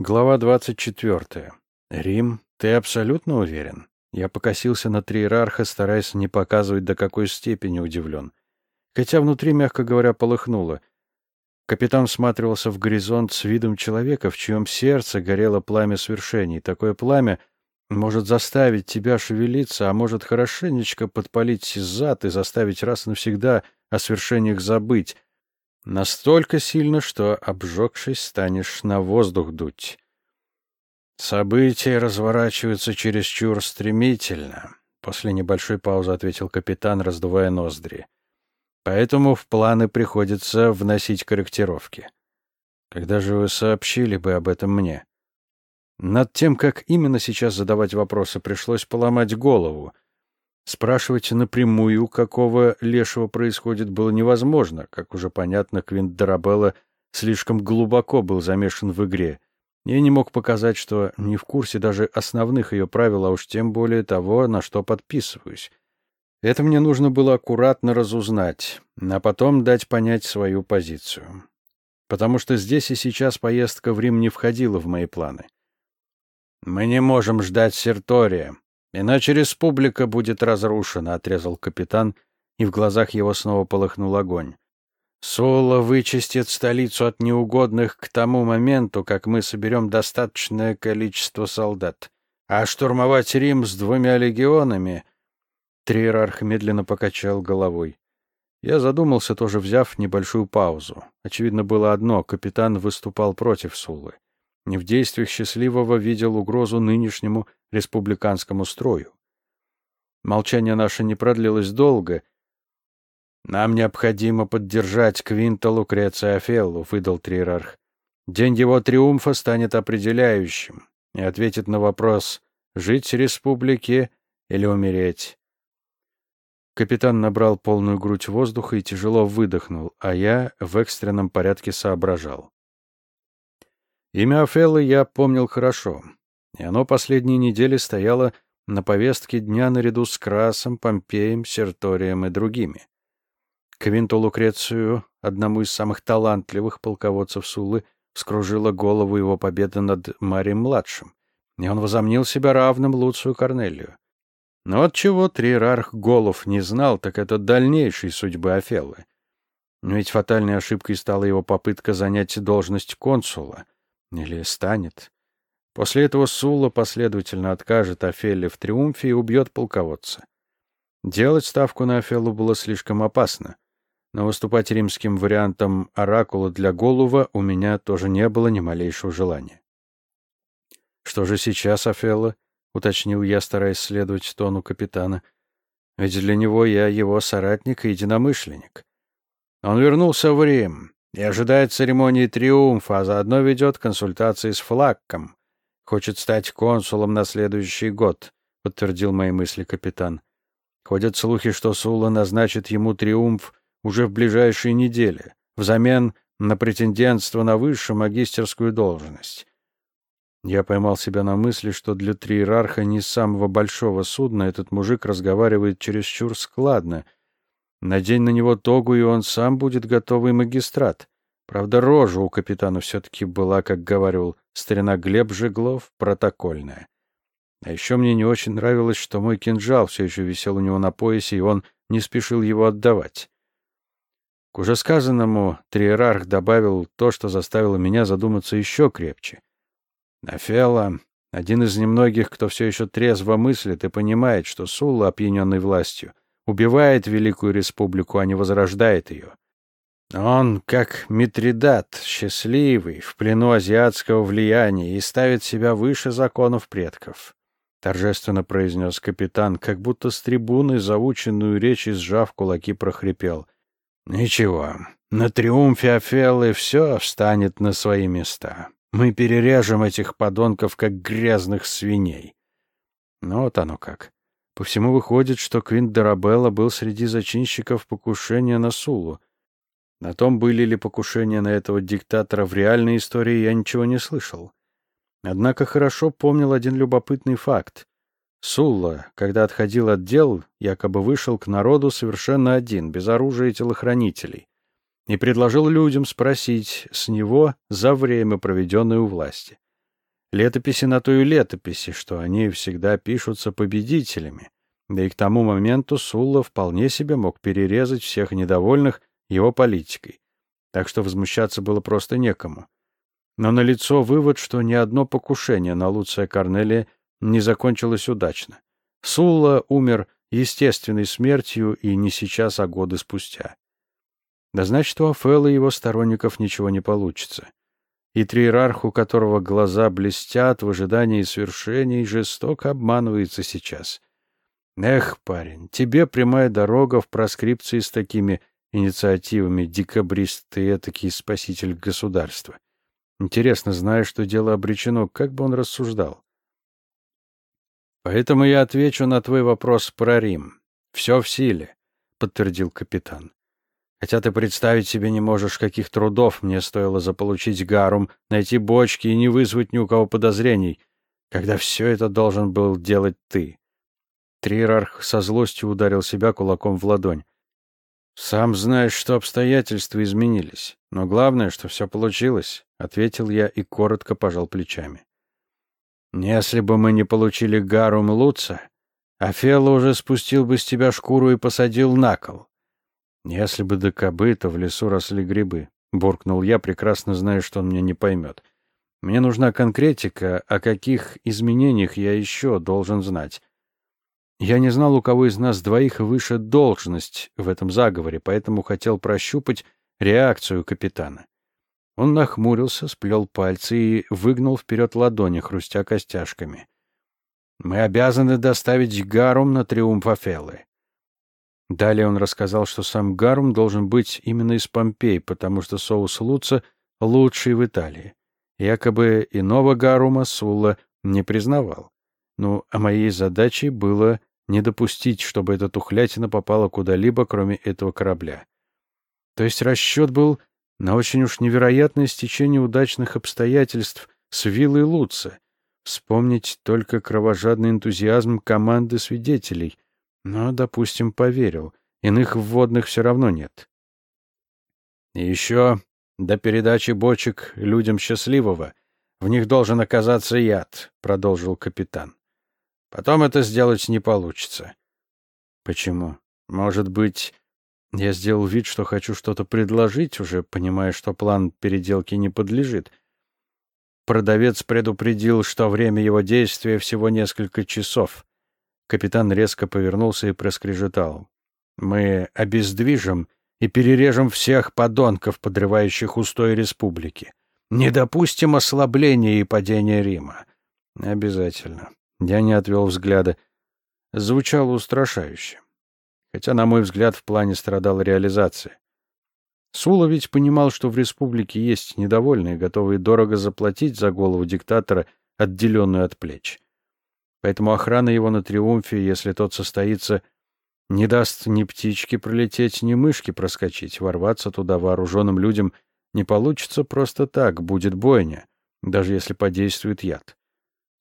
Глава 24. Рим, ты абсолютно уверен? Я покосился на триерарха, стараясь не показывать, до какой степени удивлен. Хотя внутри, мягко говоря, полыхнуло. Капитан всматривался в горизонт с видом человека, в чьем сердце горело пламя свершений. Такое пламя может заставить тебя шевелиться, а может хорошенечко подпалить зад и заставить раз навсегда о свершениях забыть. Настолько сильно, что, обжегшись, станешь на воздух дуть. События разворачиваются чересчур стремительно. После небольшой паузы ответил капитан, раздувая ноздри. Поэтому в планы приходится вносить корректировки. Когда же вы сообщили бы об этом мне? Над тем, как именно сейчас задавать вопросы, пришлось поломать голову — Спрашивать напрямую, какого лешего происходит, было невозможно. Как уже понятно, Квинт Дарабелла слишком глубоко был замешан в игре. Я не мог показать, что не в курсе даже основных ее правил, а уж тем более того, на что подписываюсь. Это мне нужно было аккуратно разузнать, а потом дать понять свою позицию. Потому что здесь и сейчас поездка в Рим не входила в мои планы. «Мы не можем ждать Сертория», Иначе республика будет разрушена, отрезал капитан, и в глазах его снова полыхнул огонь. Сула вычистит столицу от неугодных к тому моменту, как мы соберем достаточное количество солдат. А штурмовать Рим с двумя легионами... Триерарх медленно покачал головой. Я задумался, тоже взяв небольшую паузу. Очевидно было одно — капитан выступал против Сулы не в действиях счастливого видел угрозу нынешнему республиканскому строю. Молчание наше не продлилось долго. «Нам необходимо поддержать Квинта Лукреция Офеллу», — выдал Триерарх. «День его триумфа станет определяющим и ответит на вопрос, жить республике или умереть». Капитан набрал полную грудь воздуха и тяжело выдохнул, а я в экстренном порядке соображал. Имя Офеллы я помнил хорошо, и оно последние недели стояло на повестке дня наряду с Красом, Помпеем, Серторием и другими. Квинту Лукрецию, одному из самых талантливых полководцев Сулы, вскружила голову его победа над Марием-младшим, и он возомнил себя равным Луцию Корнелию. Но от чего триерарх Голов не знал, так это дальнейшей судьбы Офеллы. Ведь фатальной ошибкой стала его попытка занять должность консула — или станет. После этого Сула последовательно откажет Офелле в триумфе и убьет полководца. Делать ставку на Офеллу было слишком опасно, но выступать римским вариантом оракула для Голува у меня тоже не было ни малейшего желания. «Что же сейчас, Офелла?» — уточнил я, стараясь следовать тону капитана. «Ведь для него я его соратник и единомышленник. Он вернулся в Рим, и ожидает церемонии триумфа, а заодно ведет консультации с Флакком. Хочет стать консулом на следующий год, подтвердил мои мысли капитан. Ходят слухи, что Сула назначит ему триумф уже в ближайшие недели, взамен на претендентство на высшую магистерскую должность. Я поймал себя на мысли, что для триерарха не самого большого судна этот мужик разговаривает чересчур складно — Надень на него тогу, и он сам будет готовый магистрат. Правда, рожа у капитана все-таки была, как говорил старина Глеб Жеглов, протокольная. А еще мне не очень нравилось, что мой кинжал все еще висел у него на поясе, и он не спешил его отдавать. К уже сказанному Триерарх добавил то, что заставило меня задуматься еще крепче. Афела — один из немногих, кто все еще трезво мыслит и понимает, что Сула, опьяненный властью, убивает Великую Республику, а не возрождает ее. Он, как Митридат, счастливый, в плену азиатского влияния и ставит себя выше законов предков. Торжественно произнес капитан, как будто с трибуны заученную речь сжав кулаки прохрипел. «Ничего, на триумфе Офеллы все встанет на свои места. Мы перережем этих подонков, как грязных свиней». Ну вот оно как. По всему выходит, что Квинт Дарабелла был среди зачинщиков покушения на Сулу. На том, были ли покушения на этого диктатора в реальной истории, я ничего не слышал. Однако хорошо помнил один любопытный факт. Сулла, когда отходил от дел, якобы вышел к народу совершенно один, без оружия и телохранителей, и предложил людям спросить с него за время, проведенное у власти. Летописи на то и летописи, что они всегда пишутся победителями. Да и к тому моменту Сулла вполне себе мог перерезать всех недовольных его политикой. Так что возмущаться было просто некому. Но налицо вывод, что ни одно покушение на Луция Корнелия не закончилось удачно. Сулла умер естественной смертью и не сейчас, а годы спустя. Да значит, у Афела и его сторонников ничего не получится и триерарх, у которого глаза блестят в ожидании свершений, жестоко обманывается сейчас. Эх, парень, тебе прямая дорога в проскрипции с такими инициативами, декабрист ты этакий спаситель государства. Интересно, зная, что дело обречено, как бы он рассуждал? Поэтому я отвечу на твой вопрос про Рим. Все в силе, — подтвердил капитан. Хотя ты представить себе не можешь, каких трудов мне стоило заполучить гарум, найти бочки и не вызвать ни у кого подозрений, когда все это должен был делать ты. Трирарх со злостью ударил себя кулаком в ладонь. «Сам знаешь, что обстоятельства изменились. Но главное, что все получилось», — ответил я и коротко пожал плечами. «Если бы мы не получили гарум Луца, Афела уже спустил бы с тебя шкуру и посадил на кол. «Если бы до кобыта в лесу росли грибы», — буркнул я, прекрасно зная, что он меня не поймет. «Мне нужна конкретика, о каких изменениях я еще должен знать». Я не знал, у кого из нас двоих выше должность в этом заговоре, поэтому хотел прощупать реакцию капитана. Он нахмурился, сплел пальцы и выгнул вперед ладони, хрустя костяшками. «Мы обязаны доставить Гарум на триумф Афеллы. Далее он рассказал, что сам гарум должен быть именно из Помпей, потому что соус луца лучший в Италии. Якобы иного гарума Сулла не признавал. Ну, а моей задачей было не допустить, чтобы эта тухлятина попала куда-либо, кроме этого корабля. То есть расчет был на очень уж невероятное стечение удачных обстоятельств с виллой Луца. Вспомнить только кровожадный энтузиазм команды свидетелей — но, допустим, поверил. Иных вводных все равно нет. И еще до передачи бочек людям счастливого в них должен оказаться яд, продолжил капитан. Потом это сделать не получится. Почему? Может быть, я сделал вид, что хочу что-то предложить, уже понимая, что план переделки не подлежит. Продавец предупредил, что время его действия всего несколько часов. Капитан резко повернулся и проскрежетал. «Мы обездвижим и перережем всех подонков, подрывающих устой республики. Не допустим ослабления и падения Рима». «Обязательно». Я не отвел взгляда. Звучало устрашающе. Хотя, на мой взгляд, в плане страдала реализация. Сула ведь понимал, что в республике есть недовольные, готовые дорого заплатить за голову диктатора, отделенную от плеч. Поэтому охрана его на триумфе, если тот состоится, не даст ни птички пролететь, ни мышки проскочить. Ворваться туда вооруженным людям не получится просто так, будет бойня, даже если подействует яд.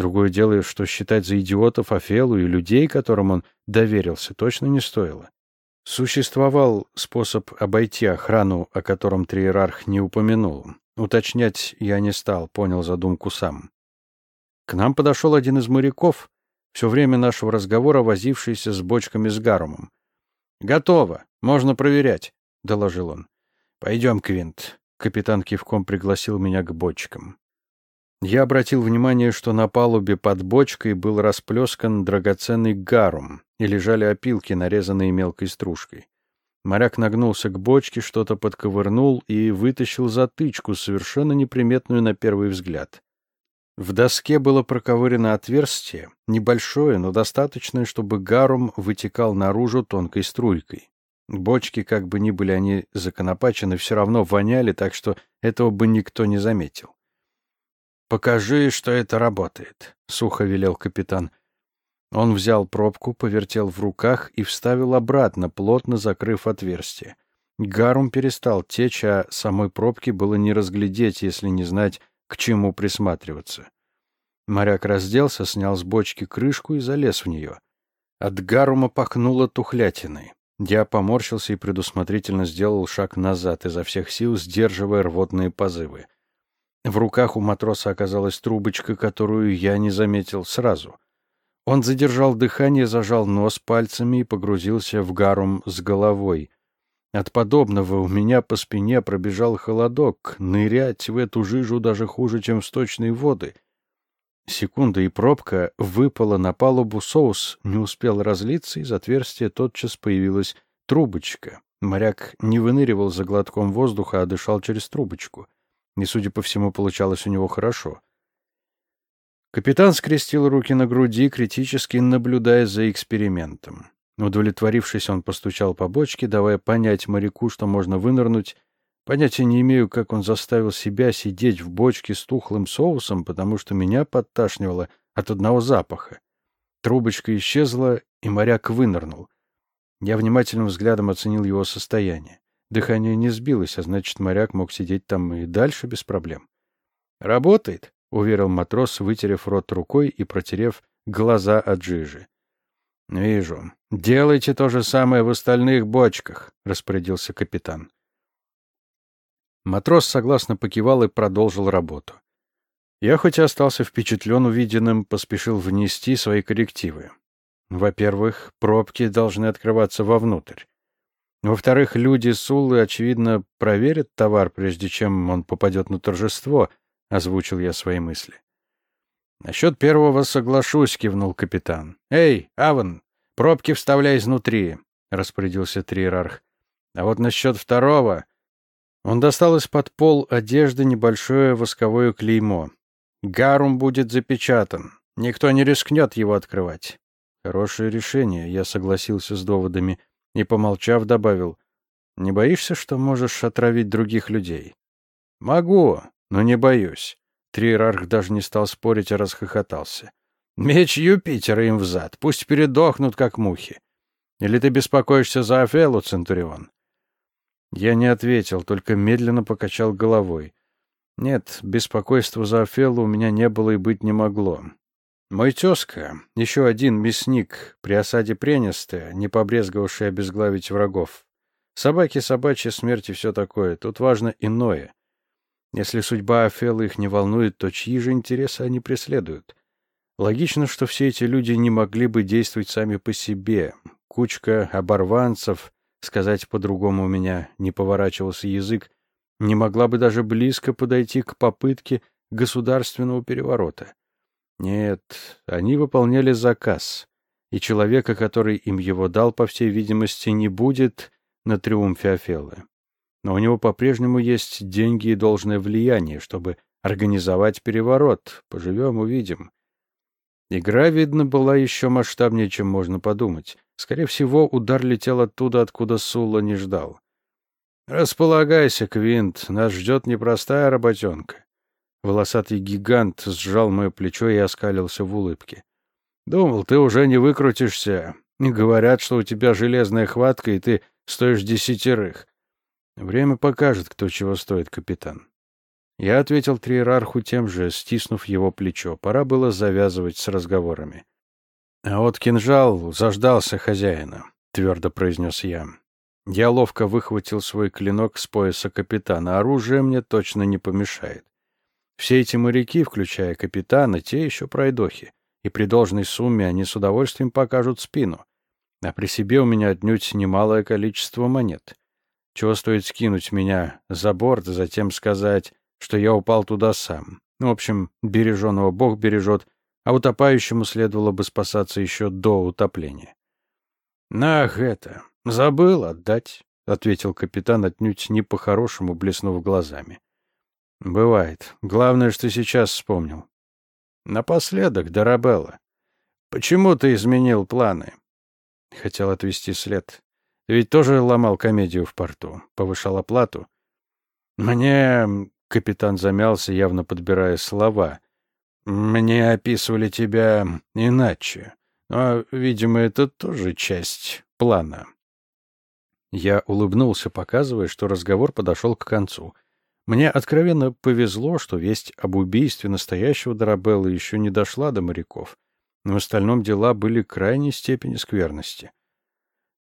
Другое дело, что считать за идиотов Афелу и людей, которым он доверился, точно не стоило. Существовал способ обойти охрану, о котором Триерарх не упомянул. Уточнять я не стал, понял задумку сам. К нам подошел один из моряков, все время нашего разговора возившийся с бочками с гарумом. «Готово, можно проверять», — доложил он. «Пойдем, Квинт». Капитан кивком пригласил меня к бочкам. Я обратил внимание, что на палубе под бочкой был расплескан драгоценный гарум, и лежали опилки, нарезанные мелкой стружкой. Моряк нагнулся к бочке, что-то подковырнул и вытащил затычку, совершенно неприметную на первый взгляд. В доске было проковырено отверстие, небольшое, но достаточное, чтобы гарум вытекал наружу тонкой струйкой. Бочки, как бы ни были они законопачены, все равно воняли, так что этого бы никто не заметил. «Покажи, что это работает», — сухо велел капитан. Он взял пробку, повертел в руках и вставил обратно, плотно закрыв отверстие. Гарум перестал течь, а самой пробки было не разглядеть, если не знать, к чему присматриваться. Моряк разделся, снял с бочки крышку и залез в нее. От гарума пахнуло тухлятиной. Я поморщился и предусмотрительно сделал шаг назад, изо всех сил сдерживая рвотные позывы. В руках у матроса оказалась трубочка, которую я не заметил сразу. Он задержал дыхание, зажал нос пальцами и погрузился в гарум с головой. От подобного у меня по спине пробежал холодок. Нырять в эту жижу даже хуже, чем в сточные воды. Секунда, и пробка выпала на палубу, соус не успел разлиться, из отверстия тотчас появилась трубочка. Моряк не выныривал за глотком воздуха, а дышал через трубочку. И, судя по всему, получалось у него хорошо. Капитан скрестил руки на груди, критически наблюдая за экспериментом. Удовлетворившись, он постучал по бочке, давая понять моряку, что можно вынырнуть. Понятия не имею, как он заставил себя сидеть в бочке с тухлым соусом, потому что меня подташнивало от одного запаха. Трубочка исчезла, и моряк вынырнул. Я внимательным взглядом оценил его состояние. Дыхание не сбилось, а значит, моряк мог сидеть там и дальше без проблем. «Работает», — уверил матрос, вытерев рот рукой и протерев глаза от жижи. «Вижу. Делайте то же самое в остальных бочках», — распорядился капитан. Матрос согласно покивал и продолжил работу. Я, хоть и остался впечатлен увиденным, поспешил внести свои коррективы. Во-первых, пробки должны открываться вовнутрь. Во-вторых, люди Сулы, очевидно, проверят товар, прежде чем он попадет на торжество, — озвучил я свои мысли. «Насчет первого соглашусь», — кивнул капитан. «Эй, Аван, пробки вставляй изнутри», — распорядился Триерарх. «А вот насчет второго...» Он достал из-под пол одежды небольшое восковое клеймо. «Гарум будет запечатан. Никто не рискнет его открывать». «Хорошее решение», — я согласился с доводами и, помолчав, добавил. «Не боишься, что можешь отравить других людей?» «Могу», но не боюсь. Триерарх даже не стал спорить, а расхохотался. Меч Юпитера им взад, пусть передохнут, как мухи. Или ты беспокоишься за Афелу, Центурион? Я не ответил, только медленно покачал головой. Нет, беспокойства за Афелу у меня не было и быть не могло. Мой тезка, еще один мясник, при осаде Пренестая, не побрезговавший обезглавить врагов. Собаки, собачья смерть и все такое. Тут важно иное. Если судьба Афелы их не волнует, то чьи же интересы они преследуют? Логично, что все эти люди не могли бы действовать сами по себе. Кучка оборванцев, сказать по-другому у меня не поворачивался язык, не могла бы даже близко подойти к попытке государственного переворота. Нет, они выполняли заказ, и человека, который им его дал, по всей видимости, не будет на триумфе Афелы но у него по-прежнему есть деньги и должное влияние, чтобы организовать переворот. Поживем, увидим. Игра, видно, была еще масштабнее, чем можно подумать. Скорее всего, удар летел оттуда, откуда Сула не ждал. «Располагайся, Квинт, нас ждет непростая работенка». Волосатый гигант сжал мое плечо и оскалился в улыбке. «Думал, ты уже не выкрутишься. Говорят, что у тебя железная хватка, и ты стоишь десятерых. Время покажет, кто чего стоит, капитан. Я ответил триерарху тем же, стиснув его плечо. Пора было завязывать с разговорами. А вот кинжал заждался хозяина, твердо произнес я. Я ловко выхватил свой клинок с пояса капитана. Оружие мне точно не помешает. Все эти моряки, включая капитана, те еще пройдохи. И при должной сумме они с удовольствием покажут спину. А при себе у меня отнюдь немалое количество монет. Чего стоит скинуть меня за борт, затем сказать, что я упал туда сам. Ну, в общем, береженого Бог бережет, а утопающему следовало бы спасаться еще до утопления. «Нах это! Забыл отдать!» — ответил капитан, отнюдь не по-хорошему, блеснув глазами. «Бывает. Главное, что сейчас вспомнил. Напоследок, Дарабелла, почему ты изменил планы?» Хотел отвести след. Ты ведь тоже ломал комедию в порту, повышал оплату. Мне... Капитан замялся, явно подбирая слова. Мне описывали тебя иначе. Но, видимо, это тоже часть плана. Я улыбнулся, показывая, что разговор подошел к концу. Мне откровенно повезло, что весть об убийстве настоящего Дарабелла еще не дошла до моряков. Но в остальном дела были крайней степени скверности.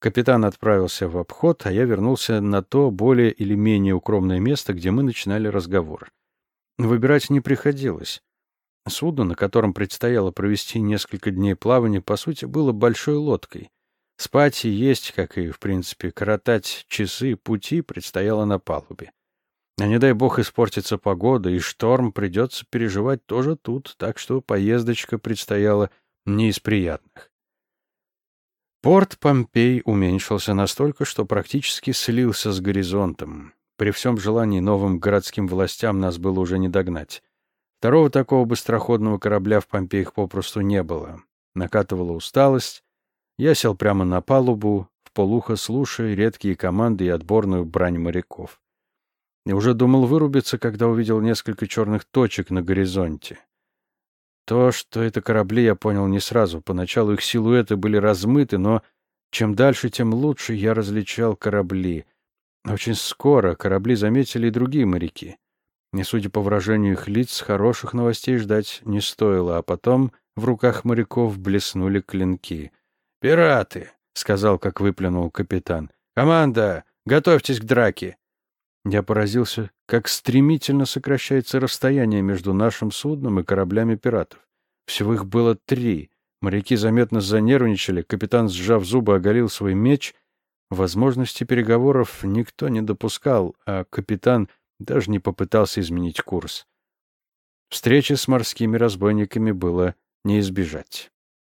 Капитан отправился в обход, а я вернулся на то более или менее укромное место, где мы начинали разговор. Выбирать не приходилось. Судно, на котором предстояло провести несколько дней плавания, по сути, было большой лодкой. Спать и есть, как и, в принципе, коротать часы пути предстояло на палубе. А не дай бог испортится погода, и шторм придется переживать тоже тут, так что поездочка предстояла не из приятных. Порт Помпей уменьшился настолько, что практически слился с горизонтом. При всем желании новым городским властям нас было уже не догнать. Второго такого быстроходного корабля в Помпеях попросту не было. Накатывала усталость. Я сел прямо на палубу, в полухо слушая редкие команды и отборную брань моряков. И уже думал вырубиться, когда увидел несколько черных точек на горизонте. То, что это корабли, я понял не сразу. Поначалу их силуэты были размыты, но чем дальше, тем лучше я различал корабли. Очень скоро корабли заметили и другие моряки. И, судя по выражению их лиц, хороших новостей ждать не стоило, а потом в руках моряков блеснули клинки. «Пираты!» — сказал, как выплюнул капитан. «Команда, готовьтесь к драке!» Я поразился, как стремительно сокращается расстояние между нашим судном и кораблями пиратов. Всего их было три. Моряки заметно занервничали, капитан, сжав зубы, оголил свой меч. Возможности переговоров никто не допускал, а капитан даже не попытался изменить курс. Встречи с морскими разбойниками было не избежать.